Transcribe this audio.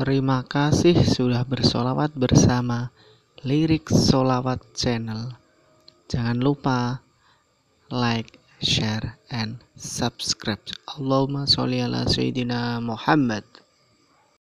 Terima kasih sudah bersolawat bersama Lirik Solawat Channel. Jangan lupa like, share, and subscribe. Allahumma sholli ala Sayyidina Muhammad.